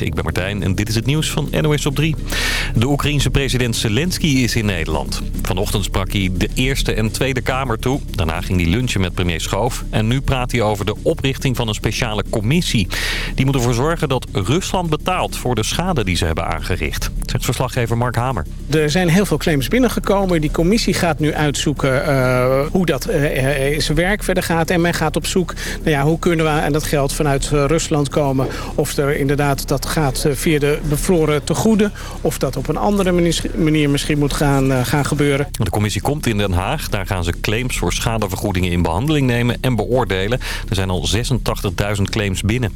Ik ben Martijn en dit is het nieuws van NOS op 3. De Oekraïense president Zelensky is in Nederland. Vanochtend sprak hij de Eerste en Tweede Kamer toe. Daarna ging hij lunchen met premier Schoof. En nu praat hij over de oprichting van een speciale commissie. Die moet ervoor zorgen dat Rusland betaalt voor de schade die ze hebben aangericht. Zegt verslaggever Mark Hamer. Er zijn heel veel claims binnengekomen. Die commissie gaat nu uitzoeken uh, hoe dat uh, zijn werk verder gaat. En men gaat op zoek nou ja, hoe kunnen we aan dat geld vanuit Rusland komen. Of er inderdaad dat gaat via de bevroren tegoeden. Of dat op een andere manier misschien moet gaan, gaan gebeuren. De commissie komt in Den Haag. Daar gaan ze claims voor schadevergoedingen in behandeling nemen en beoordelen. Er zijn al 86.000 claims binnen.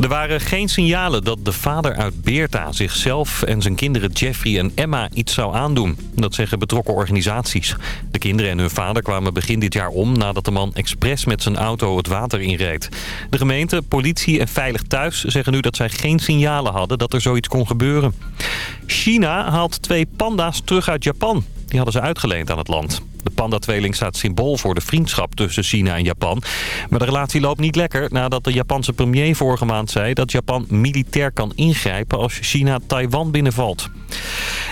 Er waren geen signalen dat de vader uit Beerta zichzelf en zijn kinderen Jeffrey en Emma iets zou aandoen. Dat zeggen betrokken organisaties. De kinderen en hun vader kwamen begin dit jaar om nadat de man expres met zijn auto het water inreed. De gemeente, politie en Veilig Thuis zeggen nu dat zij geen signalen hadden dat er zoiets kon gebeuren. China haalt twee panda's terug uit Japan. Die hadden ze uitgeleend aan het land. De panda-tweeling staat symbool voor de vriendschap tussen China en Japan. Maar de relatie loopt niet lekker nadat de Japanse premier vorige maand zei... dat Japan militair kan ingrijpen als China Taiwan binnenvalt.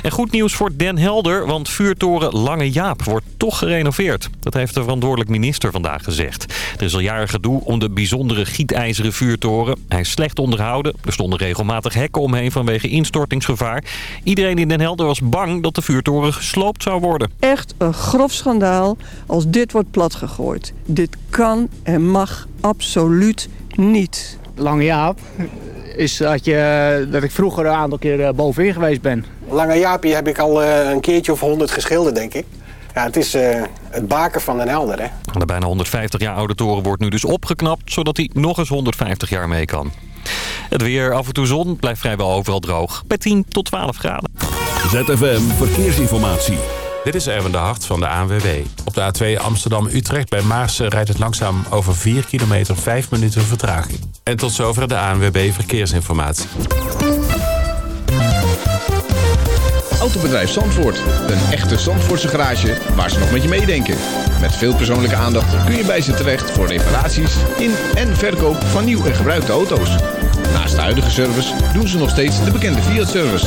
En goed nieuws voor Den Helder, want vuurtoren Lange Jaap wordt toch gerenoveerd. Dat heeft de verantwoordelijk minister vandaag gezegd. Er is al jaren gedoe om de bijzondere gietijzeren vuurtoren. Hij is slecht onderhouden. Er stonden regelmatig hekken omheen vanwege instortingsgevaar. Iedereen in Den Helder was bang dat de vuurtoren gesloopt zou worden. Echt een grof schandaal als dit wordt platgegooid. Dit kan en mag absoluut niet. Lange Jaap is dat, je, dat ik vroeger een aantal keer bovenin geweest ben. Lange Jaapie heb ik al een keertje of honderd geschilderd, denk ik. Ja, het is uh, het baken van Den Helder, hè. De bijna 150 jaar oude toren wordt nu dus opgeknapt... zodat hij nog eens 150 jaar mee kan. Het weer, af en toe zon, blijft vrijwel overal droog. Bij 10 tot 12 graden. ZFM Verkeersinformatie. Dit is Erwin de Hart van de ANWB. Op de A2 Amsterdam-Utrecht bij Maas rijdt het langzaam over 4 kilometer 5 minuten vertraging. En tot zover de ANWB Verkeersinformatie. Autobedrijf Zandvoort. Een echte Zandvoortse garage waar ze nog met je meedenken. Met veel persoonlijke aandacht kun je bij ze terecht voor reparaties in en verkoop van nieuw en gebruikte auto's. Naast de huidige service doen ze nog steeds de bekende Fiat-service.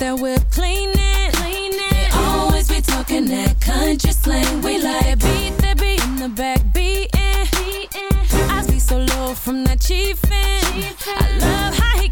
That whip cleaning, cleaning. They always be talking that country slang. We like beat that beat in the back beating. I be so low from that chiefin'. I love how he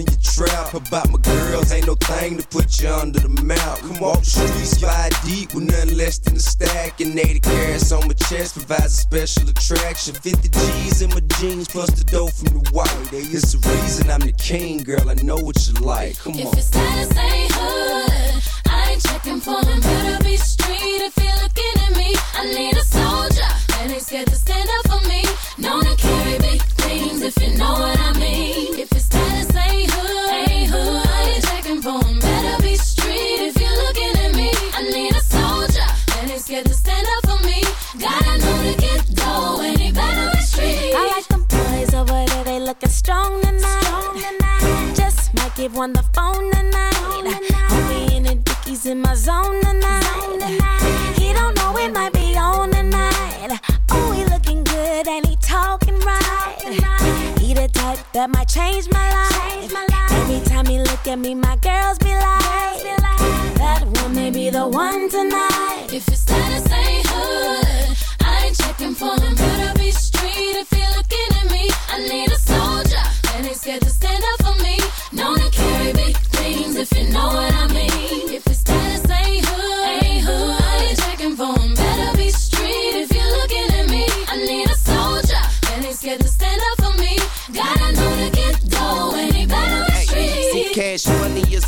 in your trap. About my girls, ain't no thing to put you under the mount. Come walk the streets five deep with nothing less than a stack. And 80 carats on my chest provides a special attraction. 50 G's in my jeans plus the dough from the white. It's the reason I'm the king, girl. I know what you like. Come If on. your status ain't hood, I ain't checking for him. Better be street if you're looking at me. I need a soldier that ain't scared to stand up for me. Known to carry big things if you know what I mean. If give one the phone tonight. Homie in the dickies in my zone tonight. He don't know it might be on tonight. Oh, he looking good and he talking right. He the type that might change my life. Every time he look at me, my girls be like, that one may be the one tonight. If your status ain't hood, I ain't checking for him. Better be street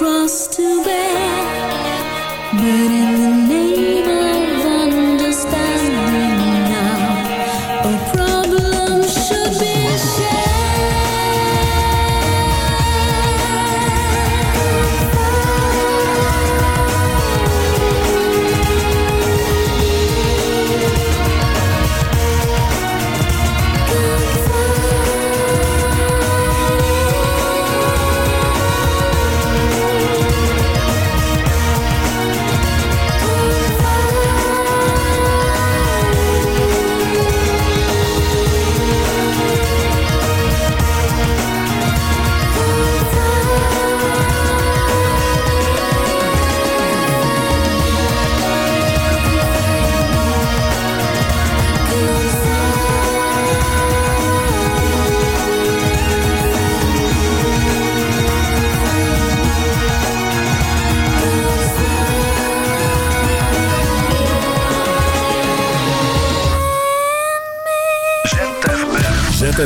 cross to bear, but in the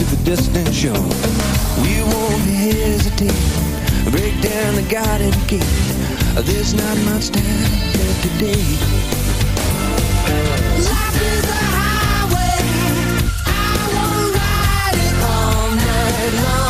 to the distant shore. We won't hesitate, break down the garden gate. There's not much time left today. Life is a highway, I will ride it all night long.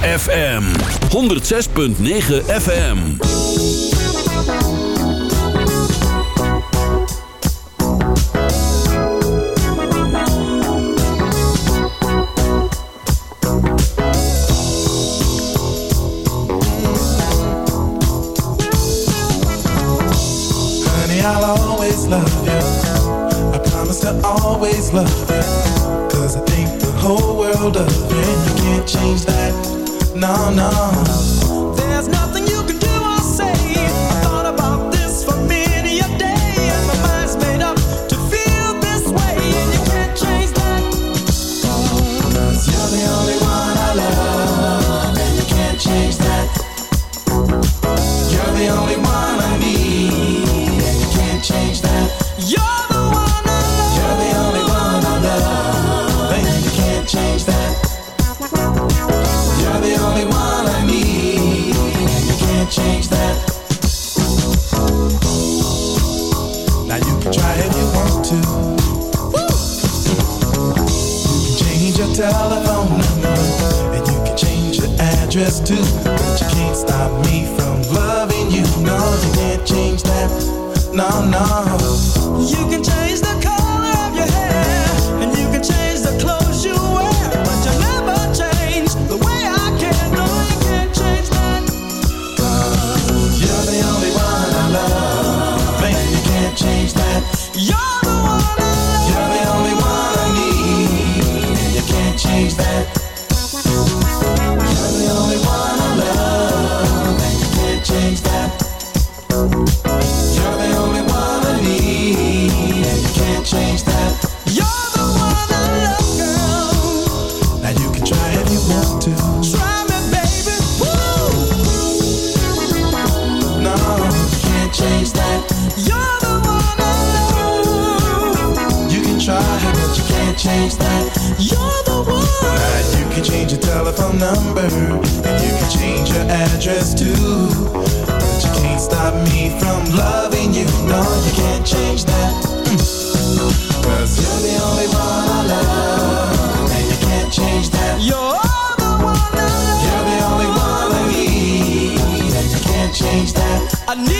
ZFM 106.9 FM. I need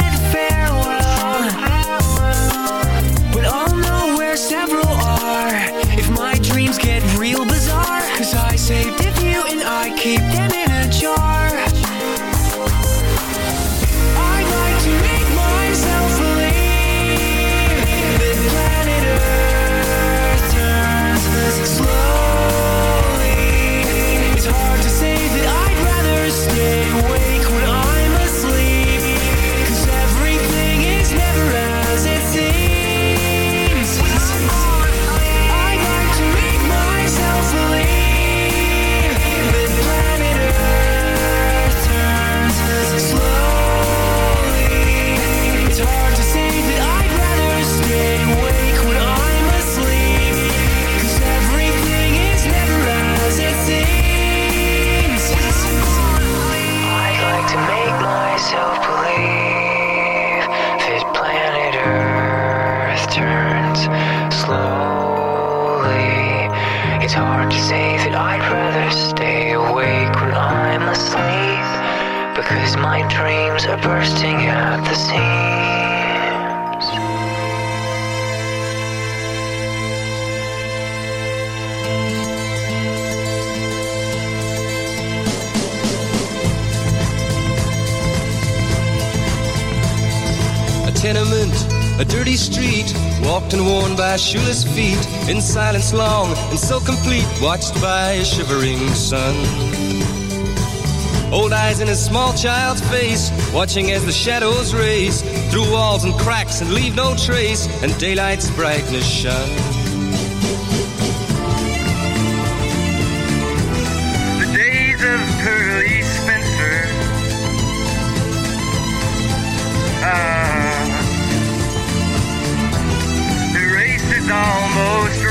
bursting at the seams. A tenement, a dirty street, walked and worn by shoeless feet, in silence long and so complete, watched by a shivering sun. Old eyes in a small child's face, watching as the shadows race through walls and cracks and leave no trace, and daylight's brightness shines. The days of Pearly Spencer. Ah, the race is almost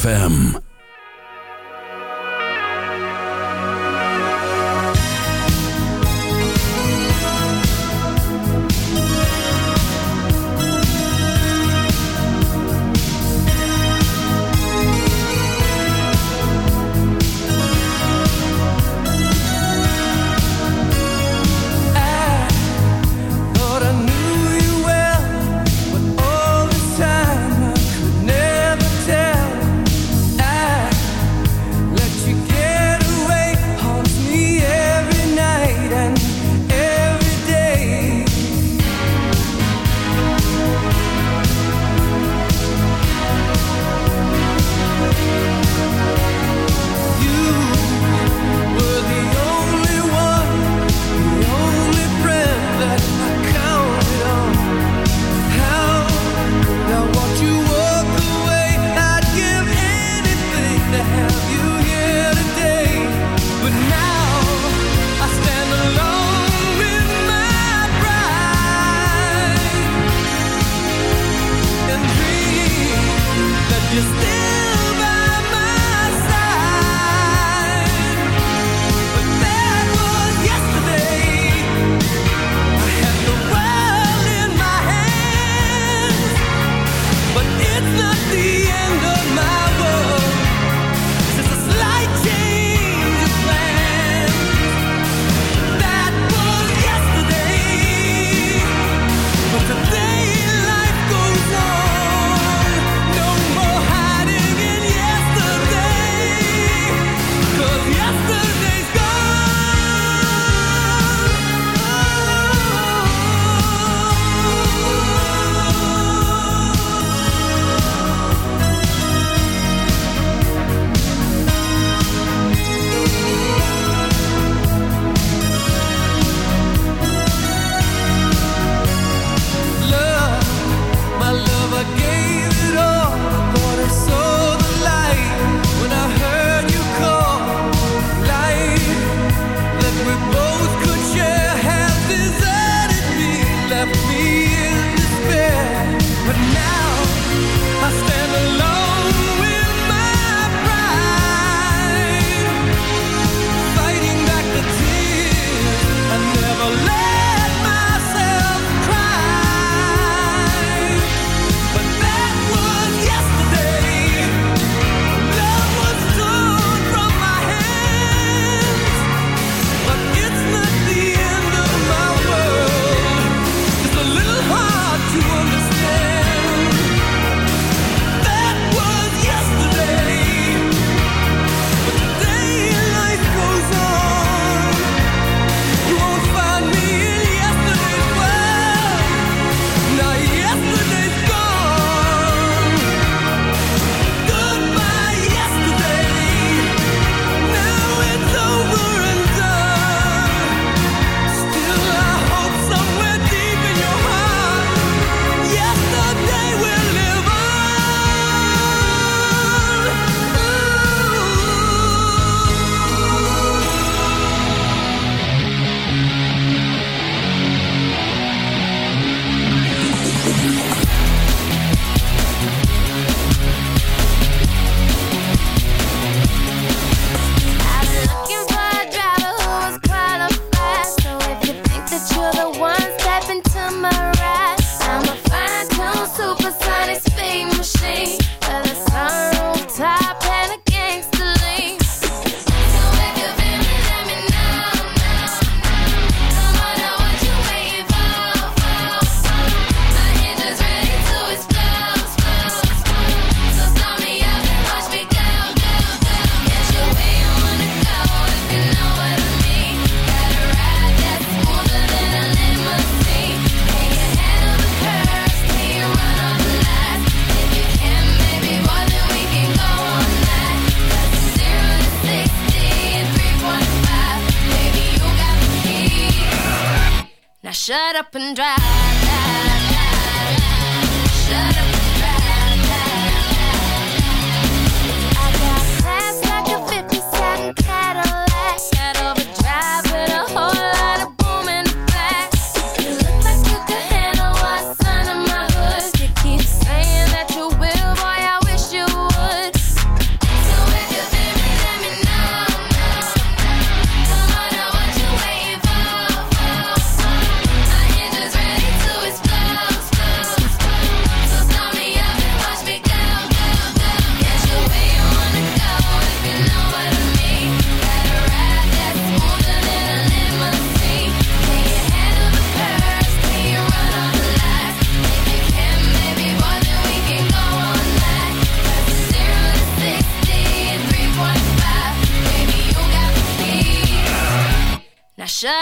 ZFM.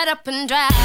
up and drive.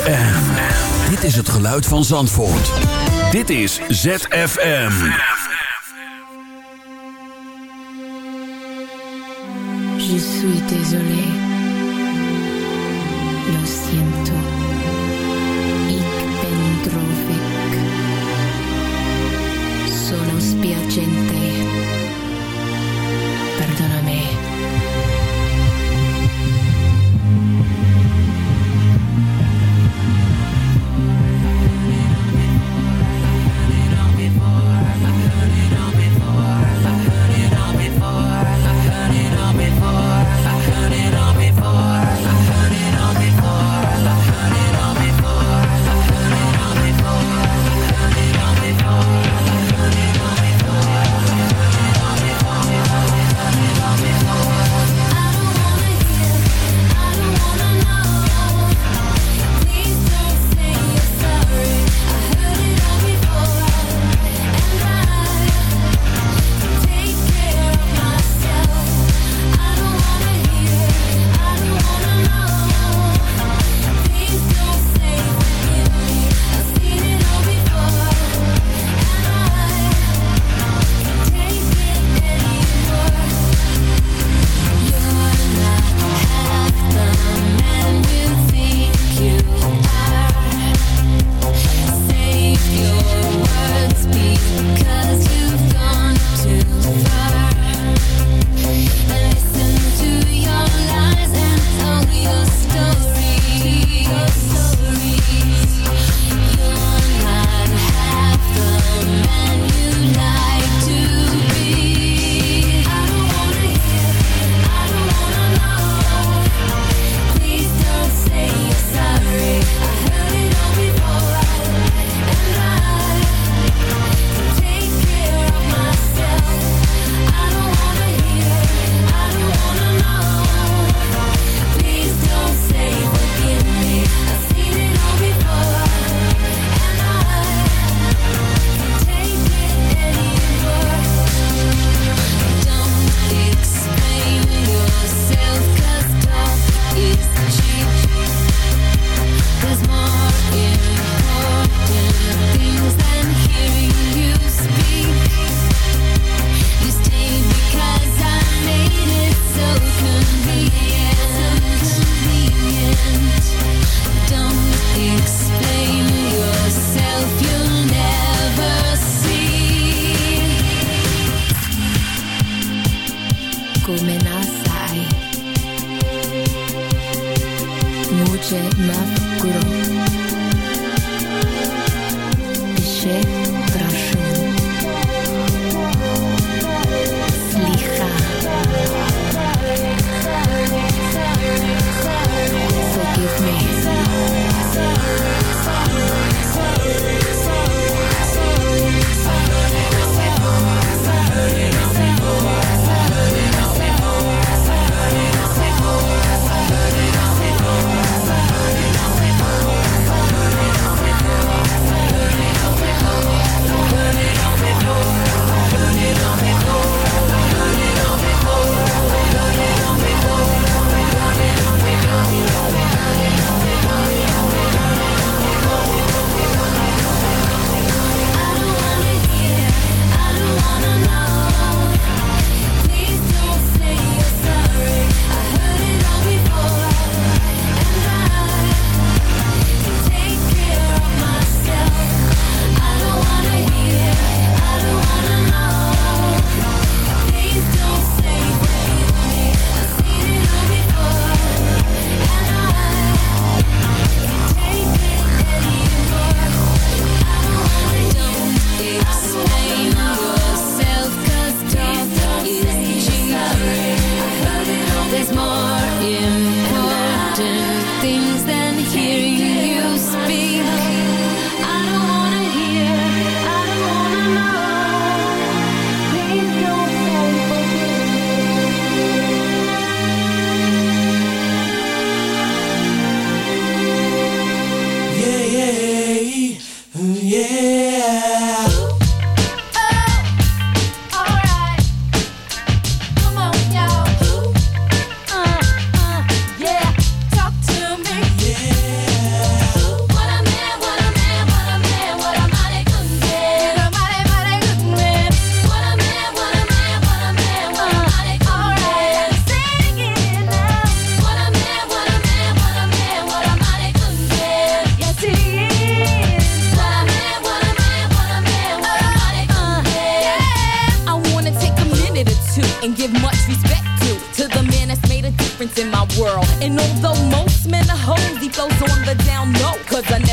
ZFM. Dit is het geluid van Zandvoort. Dit is ZFM. Je suis désolé. Lo siento.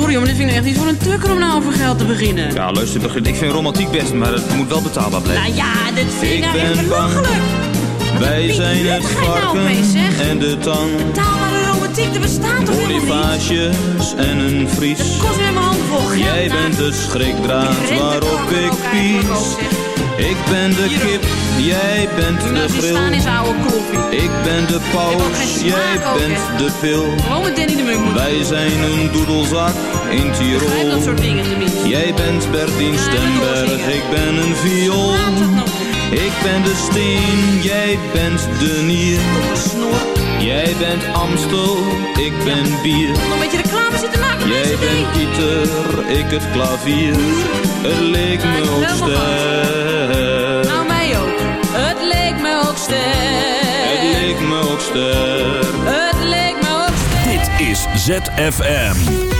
Sorry, maar dit vind ik echt niet voor een tukker om nou over geld te beginnen. Ja, luister, begin- ik vind romantiek best, maar het moet wel betaalbaar blijven. Nou ja, dit vind ik, nou echt ben belachelijk. Wij zijn het nou varken zeg? en de tang. Betaalbare romantiek, er bestaat toch helemaal niet? En een vries. Kost weer mijn hand vol geld. Jij nou. bent de schrikdraad waarop ik pies. Ik ben de kip, jij bent de Nou, grill. is oude koffie. Ik ben de paus, jij bent de pil. Wij zijn een doedelzak in Begrijp Tirol. dat soort dingen tenminste. Jij bent Bertien Stemberg, ik ben een viool. Ik ben de steen, jij bent de nier. Jij bent Amstel, ik ben bier. Nog een beetje reclame zitten maken Jij bent. Pieter, ik het klavier. Het leek me ook sterk. Nou, mij ook. Het leek me ook Het sterk. leek me ook sterk. Het leek me ook sterk. Dit is ZFM.